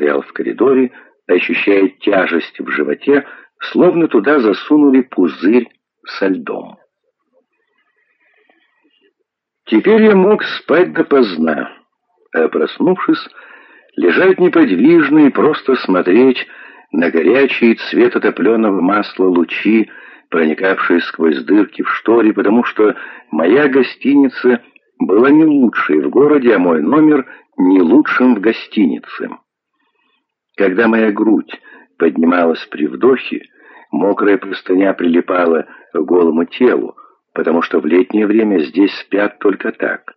стоял в коридоре, ощущая тяжесть в животе, словно туда засунули пузырь со льдом. Теперь я мог спать допоздна, а проснувшись, лежать неподвижно и просто смотреть на горячие цвет отопленного масла лучи, проникавшие сквозь дырки в шторе, потому что моя гостиница была не лучшей в городе, а мой номер не лучшим в гостинице. Когда моя грудь поднималась при вдохе, мокрая простыня прилипала к голому телу, потому что в летнее время здесь спят только так.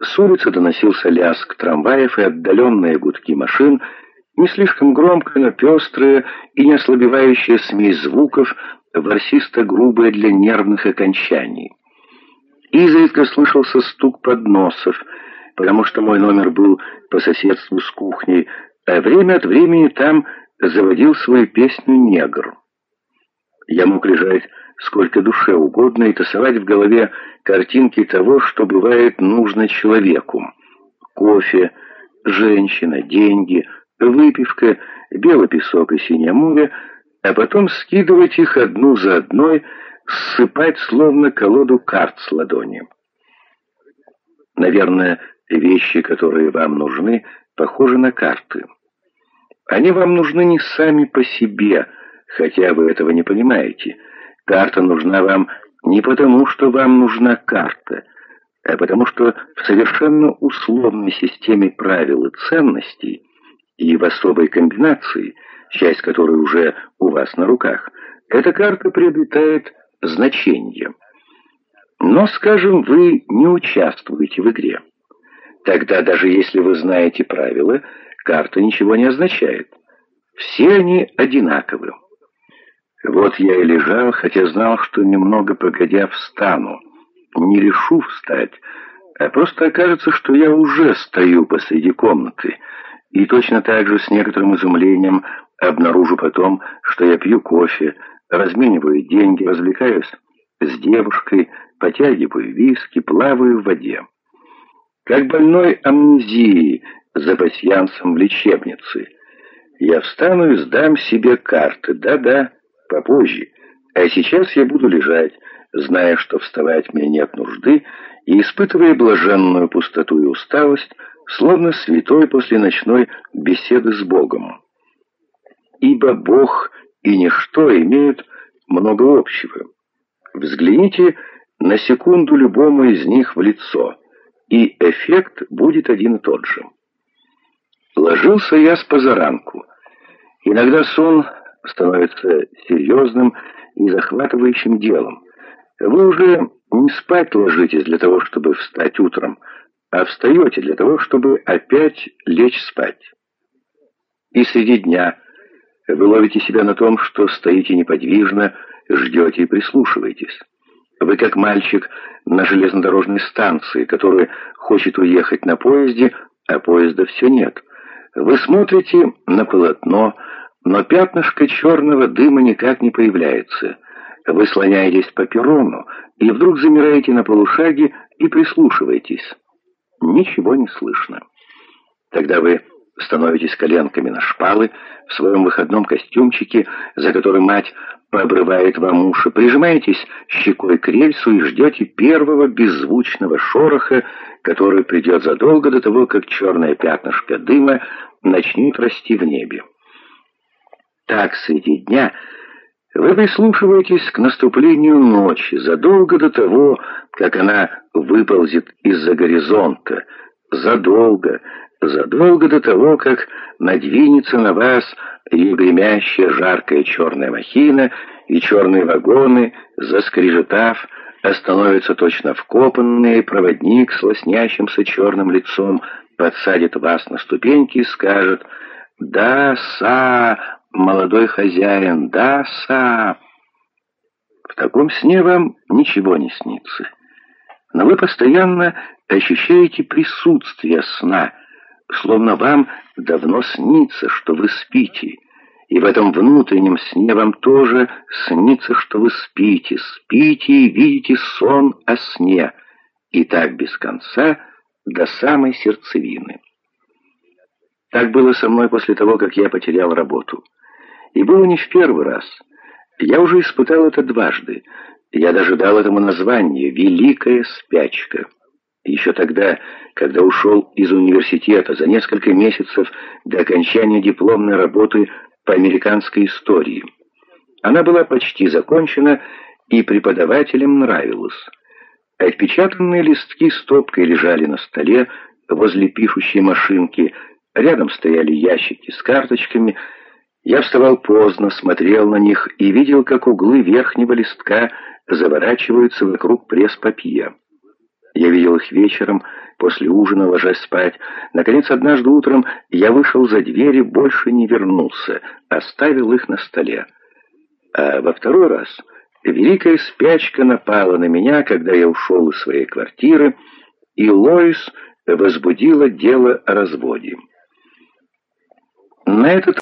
С улицы доносился лязг трамваев и отдаленные гудки машин, не слишком громкая, но пестрая и не ослабевающая смесь звуков, ворсисто-грубая для нервных окончаний. Изредка слышался стук подносов, потому что мой номер был по соседству с кухней, а время от времени там заводил свою песню негр. Я мог лежать сколько душе угодно и тасовать в голове картинки того, что бывает нужно человеку. Кофе, женщина, деньги, выпивка, белый песок и синее море, а потом скидывать их одну за одной, ссыпать словно колоду карт с ладони. Наверное, вещи, которые вам нужны, похожи на карты. Они вам нужны не сами по себе, хотя вы этого не понимаете. Карта нужна вам не потому, что вам нужна карта, а потому что в совершенно условной системе правил и ценностей и в особой комбинации, часть которой уже у вас на руках, эта карта приобретает значение. Но, скажем, вы не участвуете в игре. Тогда даже если вы знаете правила, карта ничего не означает. Все они одинаковы. Вот я и лежал, хотя знал, что немного погодя встану. Не решу встать, а просто окажется, что я уже стою посреди комнаты, и точно так же с некоторым изумлением обнаружу потом, что я пью кофе, размениваю деньги, развлекаюсь с девушкой, потягиваю виски, плаваю в воде. Как больной амнезией за пасьянсом в лечебнице. Я встану и сдам себе карты, да-да, попозже. А сейчас я буду лежать, зная, что вставать мне нет нужды, и испытывая блаженную пустоту и усталость, словно святой после ночной беседы с Богом. Ибо Бог и ничто имеют много общего. Взгляните на секунду любому из них в лицо, и эффект будет один и тот же. Ложился я с позаранку. Иногда сон становится серьезным и захватывающим делом. Вы уже не спать ложитесь для того, чтобы встать утром, а встаете для того, чтобы опять лечь спать. И среди дня вы ловите себя на том, что стоите неподвижно, ждете и прислушиваетесь. Вы как мальчик на железнодорожной станции, который хочет уехать на поезде, а поезда все нет. Вы смотрите на полотно, но пятнышко черного дыма никак не появляется. Вы слоняетесь по перрону и вдруг замираете на полушаге и прислушиваетесь. Ничего не слышно. Тогда вы становитесь коленками на шпалы в своем выходном костюмчике, за который мать пообрывает вам уши, прижимаетесь щекой к рельсу и ждете первого беззвучного шороха, который придет задолго до того, как черное пятнышко дыма начнет расти в небе. Так среди дня вы прислушиваетесь к наступлению ночи задолго до того, как она выползет из-за горизонта, задолго, задолго до того, как надвинется на вас ее гремящая жаркая черная махина, и черные вагоны, заскрежетав, остановятся точно вкопанные, проводник с лоснящимся черным лицом подсадит вас на ступеньки и скажет «Да, са, молодой хозяин, да, са». В таком сне вам ничего не снится. Но вы постоянно ощущаете присутствие сна, словно вам давно снится, что вы спите. И в этом внутреннем сне вам тоже снится, что вы спите, спите и видите сон о сне. И так без конца до самой сердцевины. Так было со мной после того, как я потерял работу. И было не в первый раз. Я уже испытал это дважды. Я даже дал этому название «Великая спячка». Еще тогда, когда ушел из университета за несколько месяцев до окончания дипломной работы по американской истории. Она была почти закончена, и преподавателям нравилась. Отпечатанные листки стопкой лежали на столе возле пишущей машинки, рядом стояли ящики с карточками. Я вставал поздно, смотрел на них и видел, как углы верхнего листка заворачиваются вокруг пресс-папье. Я видел их вечером, после ужина, ложась спать. Наконец, однажды утром я вышел за дверь и больше не вернулся, оставил их на столе. А во второй раз великая спячка напала на меня, когда я ушел из своей квартиры, и Лоис возбудила дело о разводе. На этот